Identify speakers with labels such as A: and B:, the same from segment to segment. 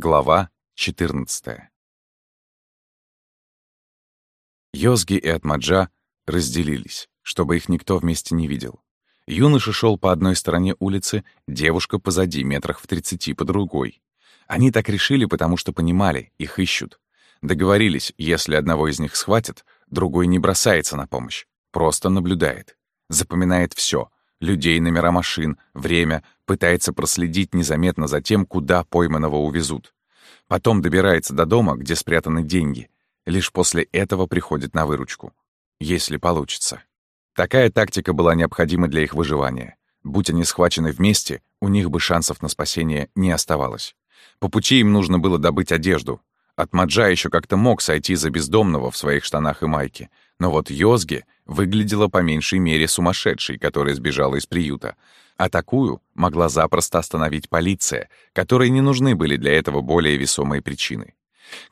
A: Глава 14 Йозги и Атмаджа разделились, чтобы их никто вместе не видел. Юноша шел по одной стороне улицы, девушка позади, метрах в тридцати по другой. Они так решили, потому что понимали, их ищут. Договорились, если одного из них схватят, другой не бросается на помощь, просто наблюдает. Запоминает все: людей, номера машин, время, пытается проследить незаметно за тем, куда пойманного увезут. Потом добирается до дома, где спрятаны деньги. Лишь после этого приходит на выручку. Если получится. Такая тактика была необходима для их выживания. Будь они схвачены вместе, у них бы шансов на спасение не оставалось. По пути им нужно было добыть одежду. От Маджа еще как-то мог сойти за бездомного в своих штанах и майке. Но вот Йозги выглядела по меньшей мере сумасшедшей, которая сбежала из приюта. А такую могла запросто остановить полиция, которой не нужны были для этого более весомые причины.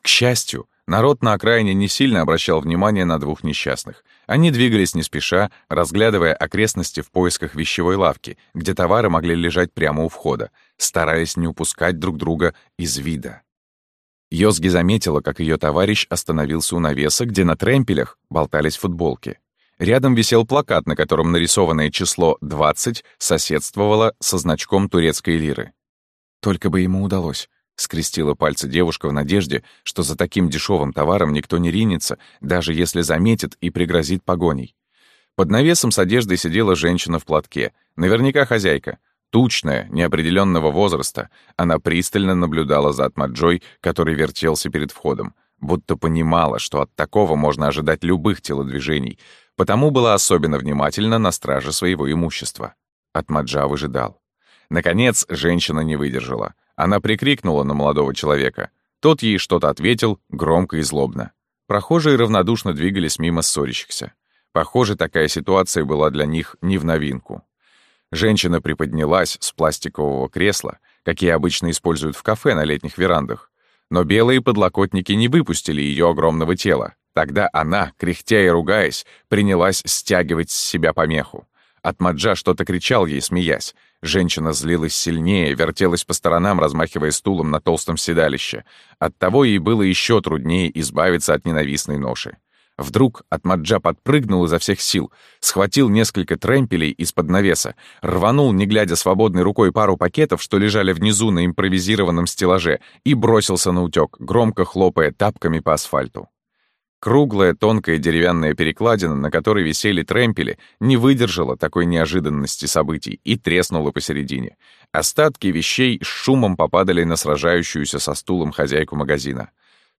A: К счастью, народ на окраине не сильно обращал внимание на двух несчастных. Они двигались не спеша, разглядывая окрестности в поисках вещевой лавки, где товары могли лежать прямо у входа, стараясь не упускать друг друга из вида. Йозги заметила, как ее товарищ остановился у навеса, где на тремпелях болтались футболки. Рядом висел плакат, на котором нарисованное число 20 соседствовало со значком турецкой лиры. «Только бы ему удалось», — скрестила пальцы девушка в надежде, что за таким дешевым товаром никто не ринется, даже если заметит и пригрозит погоней. Под навесом с одеждой сидела женщина в платке, наверняка хозяйка. Тучная, неопределенного возраста, она пристально наблюдала за Атмаджой, который вертелся перед входом, будто понимала, что от такого можно ожидать любых телодвижений, потому была особенно внимательна на страже своего имущества. Атмаджа выжидал. Наконец, женщина не выдержала. Она прикрикнула на молодого человека. Тот ей что-то ответил, громко и злобно. Прохожие равнодушно двигались мимо ссорящихся. Похоже, такая ситуация была для них не в новинку. Женщина приподнялась с пластикового кресла, какие обычно используют в кафе на летних верандах. Но белые подлокотники не выпустили ее огромного тела. Тогда она, кряхтя и ругаясь, принялась стягивать с себя помеху. Атмаджа что-то кричал ей, смеясь. Женщина злилась сильнее, вертелась по сторонам, размахивая стулом на толстом седалище. Оттого ей было еще труднее избавиться от ненавистной ноши. Вдруг Атмаджа подпрыгнул изо всех сил, схватил несколько тремпелей из-под навеса, рванул, не глядя свободной рукой, пару пакетов, что лежали внизу на импровизированном стеллаже, и бросился на утёк, громко хлопая тапками по асфальту. Круглая, тонкая деревянная перекладина, на которой висели тремпели, не выдержала такой неожиданности событий и треснула посередине. Остатки вещей с шумом попадали на сражающуюся со стулом хозяйку магазина.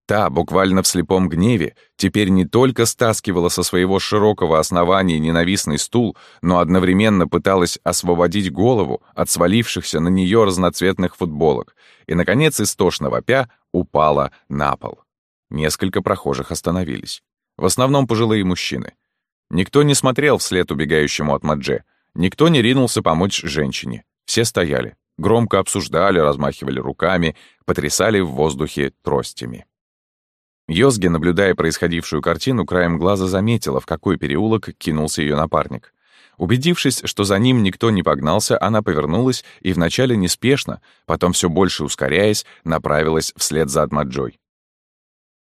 A: Та, буквально в слепом гневе, теперь не только стаскивала со своего широкого основания ненавистный стул, но одновременно пыталась освободить голову от свалившихся на нее разноцветных футболок и, наконец, истошно вопя, упала на пол. Несколько прохожих остановились. В основном пожилые мужчины. Никто не смотрел вслед убегающему от Мадже, никто не ринулся помочь женщине. Все стояли, громко обсуждали, размахивали руками, потрясали в воздухе тростями. Йозги, наблюдая происходившую картину, краем глаза заметила, в какой переулок кинулся ее напарник. Убедившись, что за ним никто не погнался, она повернулась и вначале неспешно, потом все больше ускоряясь, направилась вслед за Атмаджой.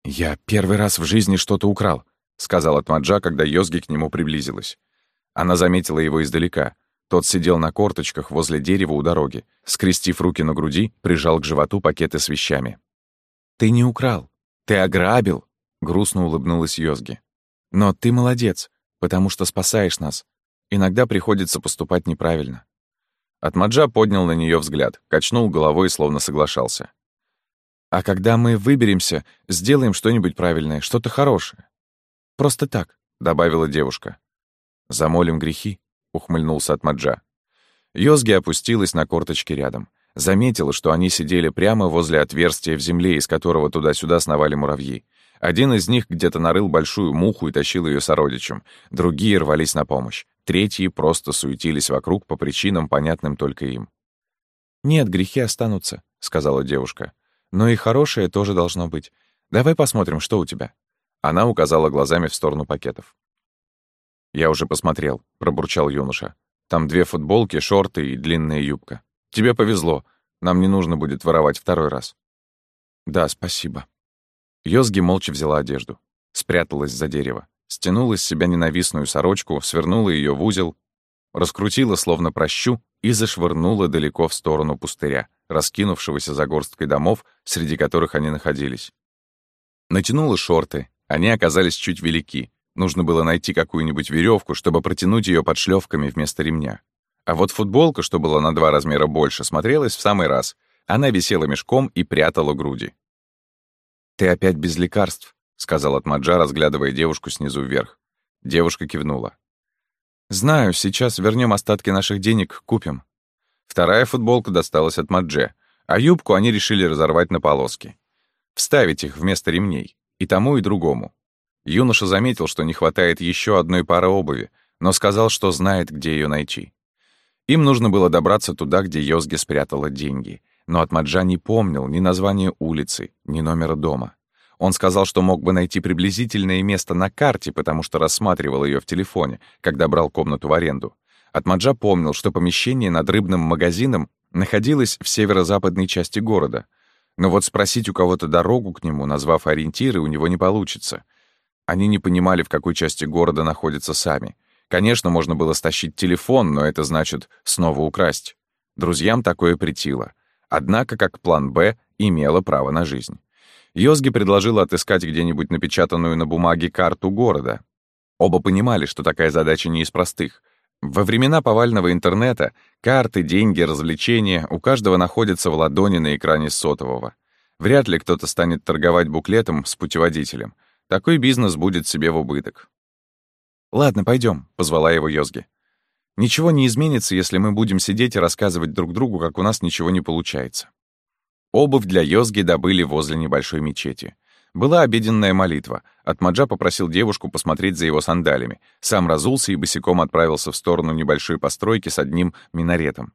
A: «Я первый раз в жизни что-то украл», — сказал Атмаджа, когда Йозги к нему приблизилась. Она заметила его издалека. Тот сидел на корточках возле дерева у дороги, скрестив руки на груди, прижал к животу пакеты с вещами. «Ты не украл», «Ты ограбил!» — грустно улыбнулась Йозги. «Но ты молодец, потому что спасаешь нас. Иногда приходится поступать неправильно». Атмаджа поднял на нее взгляд, качнул головой, словно соглашался. «А когда мы выберемся, сделаем что-нибудь правильное, что-то хорошее. Просто так», — добавила девушка. «Замолим грехи», — ухмыльнулся Атмаджа. Йозги опустилась на корточки рядом — Заметила, что они сидели прямо возле отверстия в земле, из которого туда-сюда сновали муравьи. Один из них где-то нарыл большую муху и тащил ее сородичем. Другие рвались на помощь. Третьи просто суетились вокруг по причинам, понятным только им. «Нет, грехи останутся», — сказала девушка. «Но и хорошее тоже должно быть. Давай посмотрим, что у тебя». Она указала глазами в сторону пакетов. «Я уже посмотрел», — пробурчал юноша. «Там две футболки, шорты и длинная юбка». Тебе повезло. Нам не нужно будет воровать второй раз». «Да, спасибо». Йозги молча взяла одежду, спряталась за дерево, стянула с себя ненавистную сорочку, свернула ее в узел, раскрутила словно прощу и зашвырнула далеко в сторону пустыря, раскинувшегося за горсткой домов, среди которых они находились. Натянула шорты, они оказались чуть велики. Нужно было найти какую-нибудь веревку, чтобы протянуть ее под шлёвками вместо ремня. А вот футболка, что была на два размера больше, смотрелась в самый раз. Она висела мешком и прятала груди. «Ты опять без лекарств», — сказал Атмаджа, разглядывая девушку снизу вверх. Девушка кивнула. «Знаю, сейчас вернем остатки наших денег, купим». Вторая футболка досталась от Мадже, а юбку они решили разорвать на полоски. Вставить их вместо ремней. И тому, и другому. Юноша заметил, что не хватает еще одной пары обуви, но сказал, что знает, где ее найти. Им нужно было добраться туда, где Йозги спрятала деньги. Но Атмаджа не помнил ни названия улицы, ни номера дома. Он сказал, что мог бы найти приблизительное место на карте, потому что рассматривал ее в телефоне, когда брал комнату в аренду. Атмаджа помнил, что помещение над рыбным магазином находилось в северо-западной части города. Но вот спросить у кого-то дорогу к нему, назвав ориентиры, у него не получится. Они не понимали, в какой части города находятся сами. Конечно, можно было стащить телефон, но это значит снова украсть. Друзьям такое притило. Однако, как план «Б», имела право на жизнь. Йозги предложила отыскать где-нибудь напечатанную на бумаге карту города. Оба понимали, что такая задача не из простых. Во времена повального интернета карты, деньги, развлечения у каждого находятся в ладони на экране сотового. Вряд ли кто-то станет торговать буклетом с путеводителем. Такой бизнес будет себе в убыток. «Ладно, пойдем, позвала его Йозги. «Ничего не изменится, если мы будем сидеть и рассказывать друг другу, как у нас ничего не получается». Обувь для Йозги добыли возле небольшой мечети. Была обеденная молитва. Атмаджа попросил девушку посмотреть за его сандалями. Сам разулся и босиком отправился в сторону небольшой постройки с одним минаретом.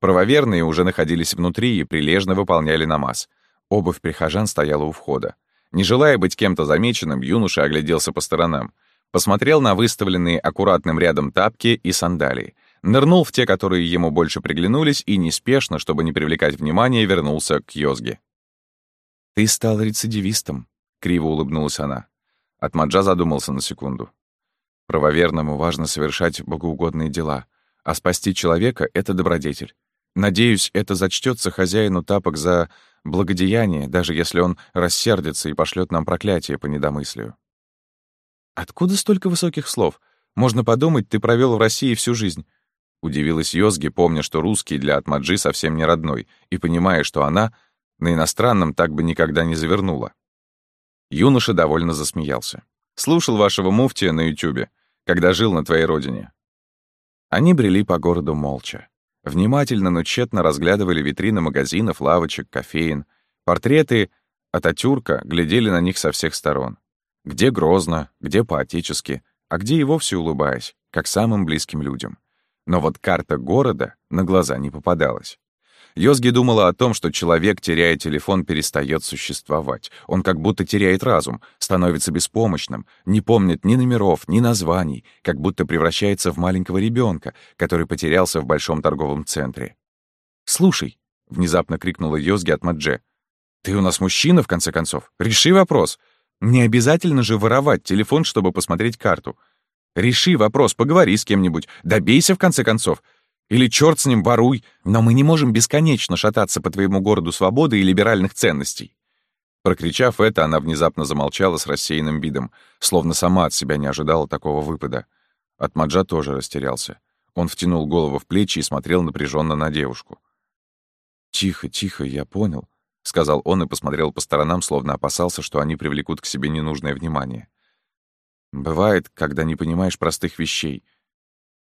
A: Правоверные уже находились внутри и прилежно выполняли намаз. Обувь прихожан стояла у входа. Не желая быть кем-то замеченным, юноша огляделся по сторонам. Посмотрел на выставленные аккуратным рядом тапки и сандалии — нырнул в те, которые ему больше приглянулись, и неспешно, чтобы не привлекать внимания, вернулся к Йозге. «Ты стал рецидивистом», — криво улыбнулась она. Атмаджа задумался на секунду. «Правоверному важно совершать богоугодные дела, а спасти человека — это добродетель. Надеюсь, это зачтется хозяину тапок за благодеяние, даже если он рассердится и пошлет нам проклятие по недомыслию». «Откуда столько высоких слов? Можно подумать, ты провел в России всю жизнь. Удивилась Йозги, помня, что русский для Атмаджи совсем не родной, и понимая, что она на иностранном так бы никогда не завернула. Юноша довольно засмеялся. «Слушал вашего муфтия на Ютубе, когда жил на твоей родине». Они брели по городу молча. Внимательно, но тщетно разглядывали витрины магазинов, лавочек, кофеин. Портреты Ататюрка глядели на них со всех сторон. Где грозно, где поотечески, а где и вовсе улыбаясь, как самым близким людям. Но вот карта города на глаза не попадалась. Йозги думала о том, что человек, теряя телефон, перестает существовать. Он как будто теряет разум, становится беспомощным, не помнит ни номеров, ни названий, как будто превращается в маленького ребенка, который потерялся в большом торговом центре. «Слушай», — внезапно крикнула Йозги от Мадже, «ты у нас мужчина, в конце концов. Реши вопрос. Не обязательно же воровать телефон, чтобы посмотреть карту. Реши вопрос, поговори с кем-нибудь, добейся в конце концов. Или черт с ним, воруй, но мы не можем бесконечно шататься по твоему городу свободы и либеральных ценностей». Прокричав это, она внезапно замолчала с рассеянным видом, словно сама от себя не ожидала такого выпада. Атмаджа тоже растерялся. Он втянул голову в плечи и смотрел напряженно на девушку. «Тихо, тихо, я понял», — сказал он и посмотрел по сторонам, словно опасался, что они привлекут к себе ненужное внимание. Бывает, когда не понимаешь простых вещей.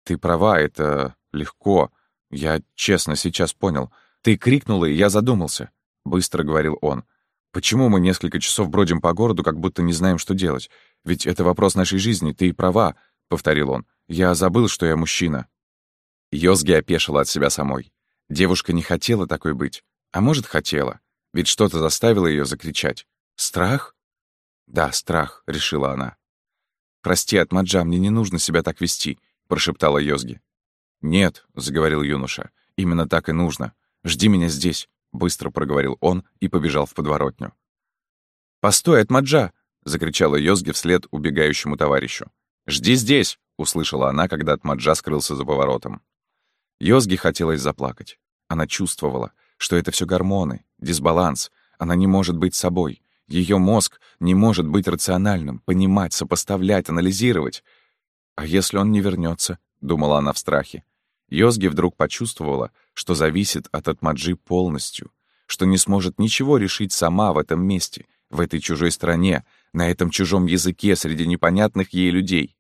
A: Ты права, это легко. Я честно сейчас понял. Ты крикнула, и я задумался. Быстро говорил он. Почему мы несколько часов бродим по городу, как будто не знаем, что делать? Ведь это вопрос нашей жизни, ты права, — повторил он. Я забыл, что я мужчина. Йозги опешила от себя самой. Девушка не хотела такой быть. А может, хотела. Ведь что-то заставило ее закричать. Страх? Да, страх, — решила она. «Прости, Атмаджа, мне не нужно себя так вести», — прошептала Йозги. «Нет», — заговорил юноша, — «именно так и нужно. Жди меня здесь», — быстро проговорил он и побежал в подворотню. «Постой, Атмаджа!» — закричала Йозги вслед убегающему товарищу. «Жди здесь!» — услышала она, когда Атмаджа скрылся за поворотом. Йозги хотелось заплакать. Она чувствовала, что это все гормоны, дисбаланс. Она не может быть собой. Ее мозг не может быть рациональным, понимать, сопоставлять, анализировать. «А если он не вернется? думала она в страхе. Йозги вдруг почувствовала, что зависит от Атмаджи полностью, что не сможет ничего решить сама в этом месте, в этой чужой стране, на этом чужом языке среди непонятных ей людей.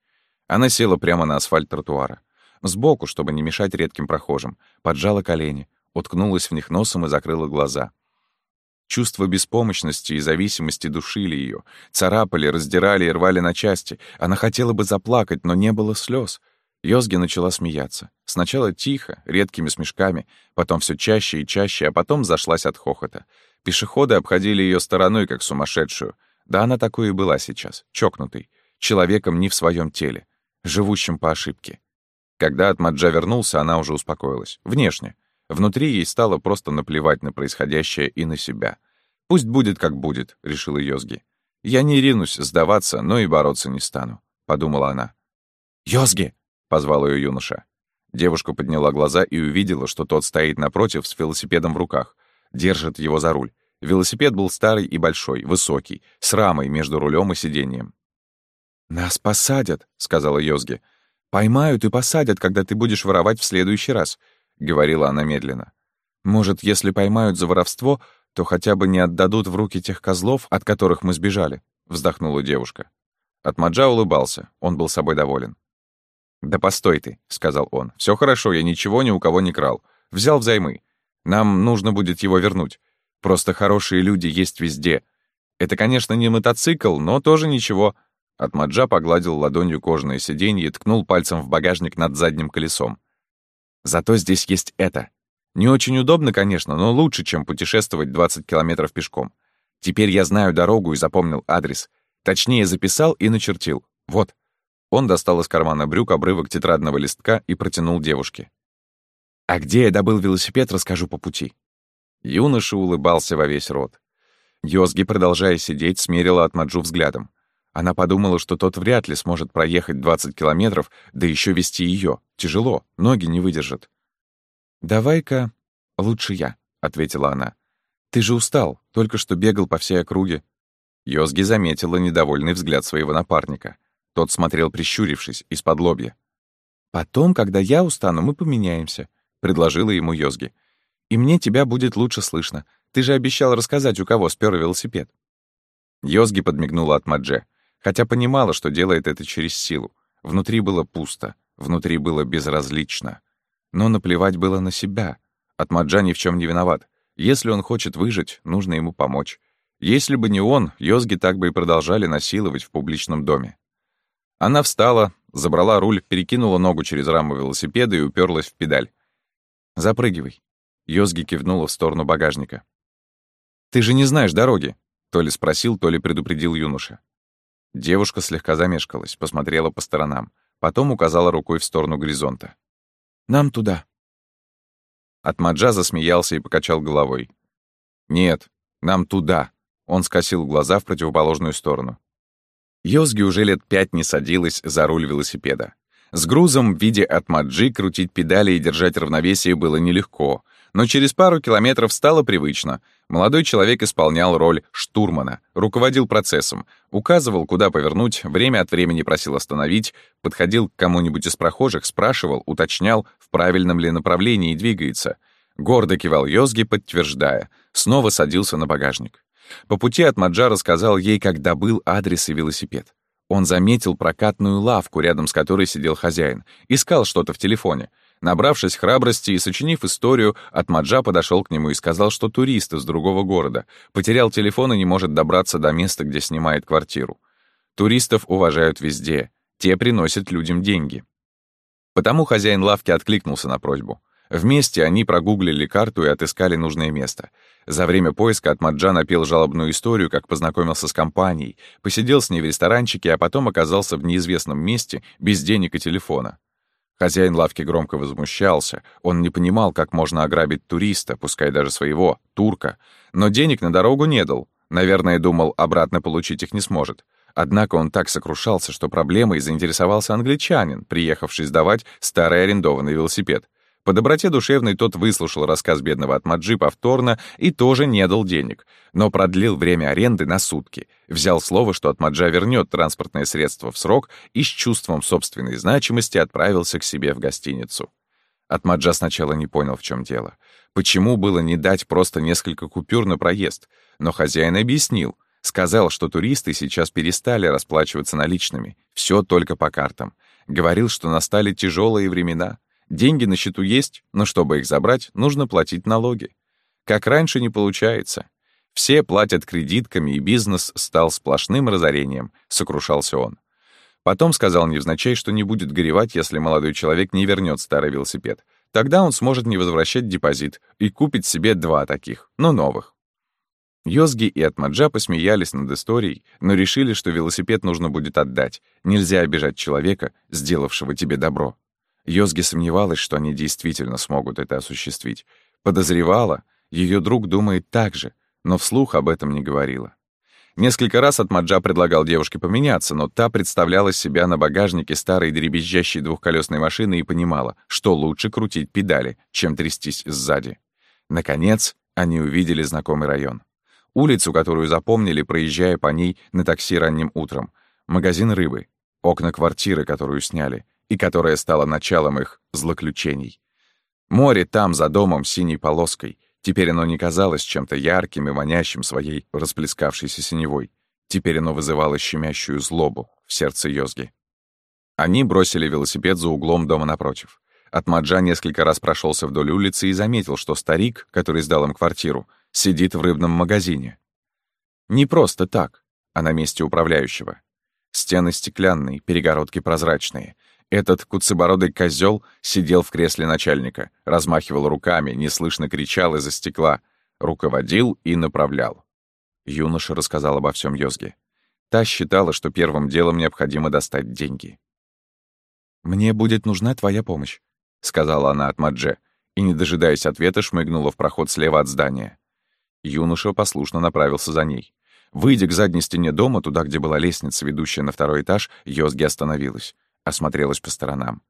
A: Она села прямо на асфальт тротуара. Сбоку, чтобы не мешать редким прохожим, поджала колени, уткнулась в них носом и закрыла глаза. Чувство беспомощности и зависимости душили ее, царапали, раздирали и рвали на части. Она хотела бы заплакать, но не было слез. Йозги начала смеяться. Сначала тихо, редкими смешками, потом все чаще и чаще, а потом зашлась от хохота. Пешеходы обходили ее стороной, как сумасшедшую. Да она такой и была сейчас, чокнутой, человеком не в своем теле, живущим по ошибке. Когда Атмаджа вернулся, она уже успокоилась. Внешне. Внутри ей стало просто наплевать на происходящее и на себя. «Пусть будет, как будет», — решила Йозги. «Я не ринусь сдаваться, но и бороться не стану», — подумала она. «Йозги!» — позвал ее юноша. Девушка подняла глаза и увидела, что тот стоит напротив с велосипедом в руках, держит его за руль. Велосипед был старый и большой, высокий, с рамой между рулем и сиденьем. «Нас посадят», — сказала Йозги. «Поймают и посадят, когда ты будешь воровать в следующий раз. — говорила она медленно. «Может, если поймают за воровство, то хотя бы не отдадут в руки тех козлов, от которых мы сбежали», — вздохнула девушка. Атмаджа улыбался, он был собой доволен. «Да постой ты», — сказал он. Все хорошо, я ничего ни у кого не крал. Взял взаймы. Нам нужно будет его вернуть. Просто хорошие люди есть везде. Это, конечно, не мотоцикл, но тоже ничего». Атмаджа погладил ладонью кожаное сиденье и ткнул пальцем в багажник над задним колесом. Зато здесь есть это. Не очень удобно, конечно, но лучше, чем путешествовать 20 километров пешком. Теперь я знаю дорогу и запомнил адрес. Точнее, записал и начертил. Вот. Он достал из кармана брюк обрывок тетрадного листка и протянул девушке. «А где я добыл велосипед, расскажу по пути». Юноша улыбался во весь рот. Йозги, продолжая сидеть, смерила от Маджу взглядом. Она подумала, что тот вряд ли сможет проехать 20 километров, да еще вести ее. Тяжело, ноги не выдержат. «Давай-ка лучше я», — ответила она. «Ты же устал, только что бегал по всей округе». Йозги заметила недовольный взгляд своего напарника. Тот смотрел, прищурившись, из-под лобья. «Потом, когда я устану, мы поменяемся», — предложила ему Йозги. «И мне тебя будет лучше слышно. Ты же обещал рассказать, у кого спер велосипед». Йозги подмигнула от Мадже хотя понимала, что делает это через силу. Внутри было пусто, внутри было безразлично. Но наплевать было на себя. Атмаджа ни в чем не виноват. Если он хочет выжить, нужно ему помочь. Если бы не он, Йозги так бы и продолжали насиловать в публичном доме. Она встала, забрала руль, перекинула ногу через раму велосипеда и уперлась в педаль. «Запрыгивай». Йозги кивнула в сторону багажника. «Ты же не знаешь дороги?» — то ли спросил, то ли предупредил юноша. Девушка слегка замешкалась, посмотрела по сторонам, потом указала рукой в сторону горизонта. «Нам туда». Атмаджа засмеялся и покачал головой. «Нет, нам туда». Он скосил глаза в противоположную сторону. Йозги уже лет пять не садилась за руль велосипеда. С грузом в виде Атмаджи крутить педали и держать равновесие было нелегко, но через пару километров стало привычно, Молодой человек исполнял роль штурмана, руководил процессом, указывал, куда повернуть, время от времени просил остановить, подходил к кому-нибудь из прохожих, спрашивал, уточнял, в правильном ли направлении двигается. Гордо кивал Йозги, подтверждая. Снова садился на багажник. По пути от Маджа рассказал ей, как добыл адрес и велосипед. Он заметил прокатную лавку, рядом с которой сидел хозяин. Искал что-то в телефоне. Набравшись храбрости и сочинив историю, Атмаджа подошел к нему и сказал, что турист из другого города, потерял телефон и не может добраться до места, где снимает квартиру. Туристов уважают везде, те приносят людям деньги. Потому хозяин лавки откликнулся на просьбу. Вместе они прогуглили карту и отыскали нужное место. За время поиска Атмаджа напел жалобную историю, как познакомился с компанией, посидел с ней в ресторанчике, а потом оказался в неизвестном месте без денег и телефона. Хозяин лавки громко возмущался. Он не понимал, как можно ограбить туриста, пускай даже своего, турка. Но денег на дорогу не дал. Наверное, думал, обратно получить их не сможет. Однако он так сокрушался, что проблемой заинтересовался англичанин, приехавший сдавать старый арендованный велосипед. По доброте душевной тот выслушал рассказ бедного Атмаджи повторно и тоже не дал денег, но продлил время аренды на сутки, взял слово, что Атмаджа вернет транспортное средство в срок и с чувством собственной значимости отправился к себе в гостиницу. Атмаджа сначала не понял, в чем дело. Почему было не дать просто несколько купюр на проезд? Но хозяин объяснил. Сказал, что туристы сейчас перестали расплачиваться наличными. Все только по картам. Говорил, что настали тяжелые времена. Деньги на счету есть, но чтобы их забрать, нужно платить налоги. Как раньше не получается. Все платят кредитками, и бизнес стал сплошным разорением, сокрушался он. Потом сказал невзначай, что не будет горевать, если молодой человек не вернет старый велосипед. Тогда он сможет не возвращать депозит и купить себе два таких, но новых. Йозги и Атмаджа посмеялись над историей, но решили, что велосипед нужно будет отдать. Нельзя обижать человека, сделавшего тебе добро. Йозги сомневалась, что они действительно смогут это осуществить. Подозревала, ее друг думает так же, но вслух об этом не говорила. Несколько раз Атмаджа предлагал девушке поменяться, но та представляла себя на багажнике старой дребезжащей двухколесной машины и понимала, что лучше крутить педали, чем трястись сзади. Наконец, они увидели знакомый район. Улицу, которую запомнили, проезжая по ней на такси ранним утром. Магазин рыбы. Окна квартиры, которую сняли и которая стала началом их злоключений. Море там, за домом, синей полоской. Теперь оно не казалось чем-то ярким и манящим своей расплескавшейся синевой. Теперь оно вызывало щемящую злобу в сердце Йозги. Они бросили велосипед за углом дома напротив. Атмаджа несколько раз прошелся вдоль улицы и заметил, что старик, который сдал им квартиру, сидит в рыбном магазине. Не просто так, а на месте управляющего. Стены стеклянные, перегородки прозрачные. Этот куцебородый козел сидел в кресле начальника, размахивал руками, неслышно кричал из-за стекла, руководил и направлял. Юноша рассказал обо всем Йозге. Та считала, что первым делом необходимо достать деньги. «Мне будет нужна твоя помощь», — сказала она от Мадже, и, не дожидаясь ответа, шмыгнула в проход слева от здания. Юноша послушно направился за ней. Выйдя к задней стене дома, туда, где была лестница, ведущая на второй этаж, Йозги остановилась осмотрелась по сторонам.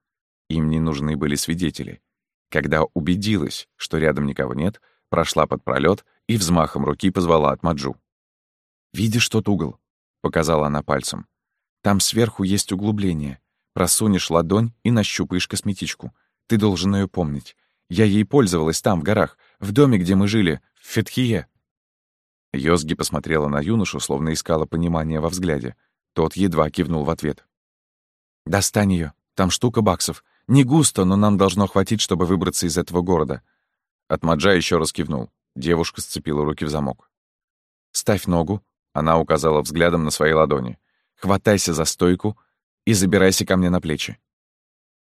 A: Им не нужны были свидетели. Когда убедилась, что рядом никого нет, прошла под пролет и взмахом руки позвала от Маджу. «Видишь тот угол?» — показала она пальцем. «Там сверху есть углубление. Просунешь ладонь и нащупаешь косметичку. Ты должен ее помнить. Я ей пользовалась там, в горах, в доме, где мы жили, в Фетхие». Йозги посмотрела на юношу, словно искала понимания во взгляде. Тот едва кивнул в ответ. «Достань ее. Там штука баксов. Не густо, но нам должно хватить, чтобы выбраться из этого города». Атмаджа еще раз кивнул. Девушка сцепила руки в замок. «Ставь ногу», — она указала взглядом на свои ладони. «Хватайся за стойку и забирайся ко мне на плечи».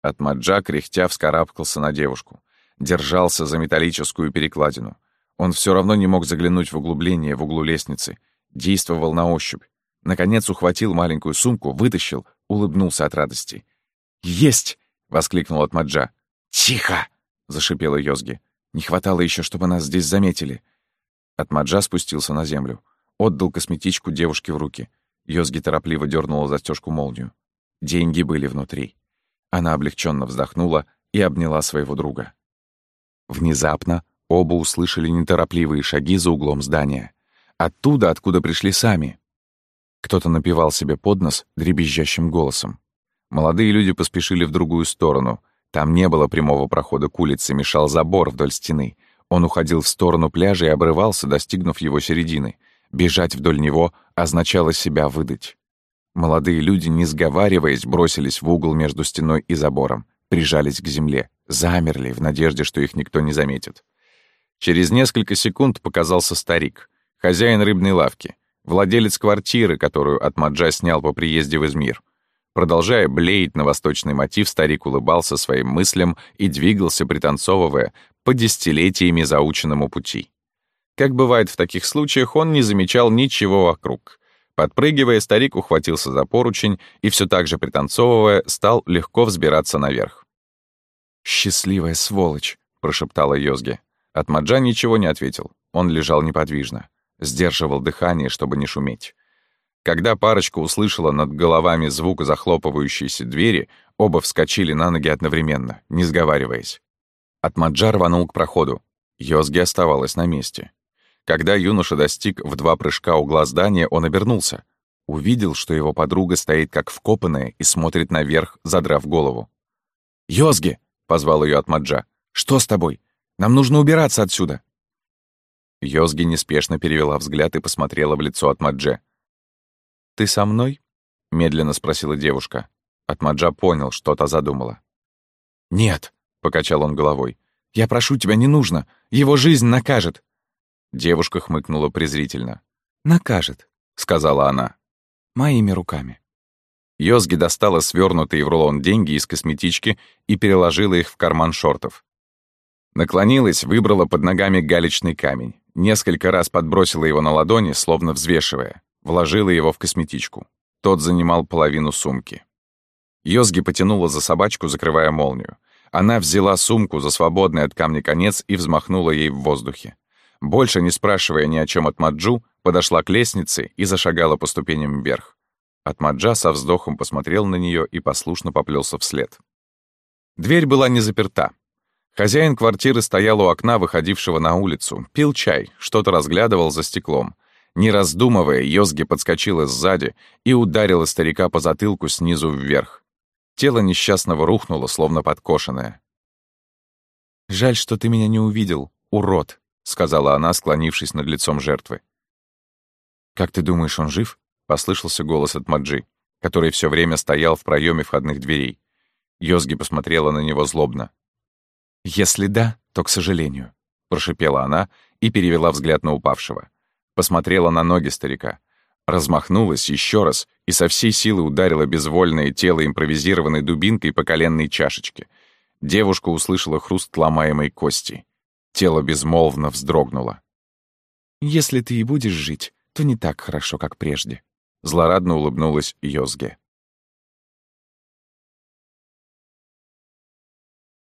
A: Атмаджа, кряхтя, вскарабкался на девушку. Держался за металлическую перекладину. Он все равно не мог заглянуть в углубление в углу лестницы. Действовал на ощупь. Наконец ухватил маленькую сумку, вытащил, улыбнулся от радости. «Есть!» — воскликнул Атмаджа. «Тихо!» — зашипела Йозги. «Не хватало еще, чтобы нас здесь заметили». Атмаджа спустился на землю. Отдал косметичку девушке в руки. Йозги торопливо дернула застежку молнию. Деньги были внутри. Она облегченно вздохнула и обняла своего друга. Внезапно оба услышали неторопливые шаги за углом здания. Оттуда, откуда пришли сами. Кто-то напевал себе под нос дребезжащим голосом. Молодые люди поспешили в другую сторону. Там не было прямого прохода к улице, мешал забор вдоль стены. Он уходил в сторону пляжа и обрывался, достигнув его середины. Бежать вдоль него означало себя выдать. Молодые люди, не сговариваясь, бросились в угол между стеной и забором, прижались к земле, замерли в надежде, что их никто не заметит. Через несколько секунд показался старик, хозяин рыбной лавки владелец квартиры, которую от снял по приезде в Измир. Продолжая блеять на восточный мотив, старик улыбался своим мыслям и двигался, пританцовывая, по десятилетиями заученному пути. Как бывает в таких случаях, он не замечал ничего вокруг. Подпрыгивая, старик ухватился за поручень и все так же пританцовывая, стал легко взбираться наверх. «Счастливая сволочь!» — прошептала Йозги. От Маджа ничего не ответил. Он лежал неподвижно. Сдерживал дыхание, чтобы не шуметь. Когда парочка услышала над головами звук захлопывающейся двери, оба вскочили на ноги одновременно, не сговариваясь. Атмаджа рванул к проходу. Йозги оставалась на месте. Когда юноша достиг в два прыжка угла здания, он обернулся. Увидел, что его подруга стоит как вкопанная и смотрит наверх, задрав голову. «Йозги!» — позвал ее Атмаджа. «Что с тобой? Нам нужно убираться отсюда!» Йозги неспешно перевела взгляд и посмотрела в лицо Атмадже. «Ты со мной?» — медленно спросила девушка. Атмаджа понял, что та задумала. «Нет», — покачал он головой. «Я прошу тебя, не нужно. Его жизнь накажет». Девушка хмыкнула презрительно. «Накажет», — сказала она. «Моими руками». Йозги достала свернутые в рулон деньги из косметички и переложила их в карман шортов. Наклонилась, выбрала под ногами галечный камень. Несколько раз подбросила его на ладони, словно взвешивая. Вложила его в косметичку. Тот занимал половину сумки. Йозги потянула за собачку, закрывая молнию. Она взяла сумку за свободный от камня конец и взмахнула ей в воздухе. Больше не спрашивая ни о чем от Маджу, подошла к лестнице и зашагала по ступеням вверх. Атмаджа со вздохом посмотрел на нее и послушно поплелся вслед. Дверь была не заперта. Хозяин квартиры стоял у окна, выходившего на улицу, пил чай, что-то разглядывал за стеклом. Не раздумывая, Йозги подскочила сзади и ударила старика по затылку снизу вверх. Тело несчастного рухнуло, словно подкошенное. «Жаль, что ты меня не увидел, урод», — сказала она, склонившись над лицом жертвы. «Как ты думаешь, он жив?» — послышался голос от Маджи, который все время стоял в проеме входных дверей. Йозги посмотрела на него злобно. «Если да, то к сожалению», — прошипела она и перевела взгляд на упавшего. Посмотрела на ноги старика. Размахнулась еще раз и со всей силы ударила безвольное тело импровизированной дубинкой по коленной чашечке. Девушка услышала хруст ломаемой кости. Тело безмолвно вздрогнуло. «Если ты и будешь жить, то не так хорошо, как прежде», — злорадно улыбнулась Йозге.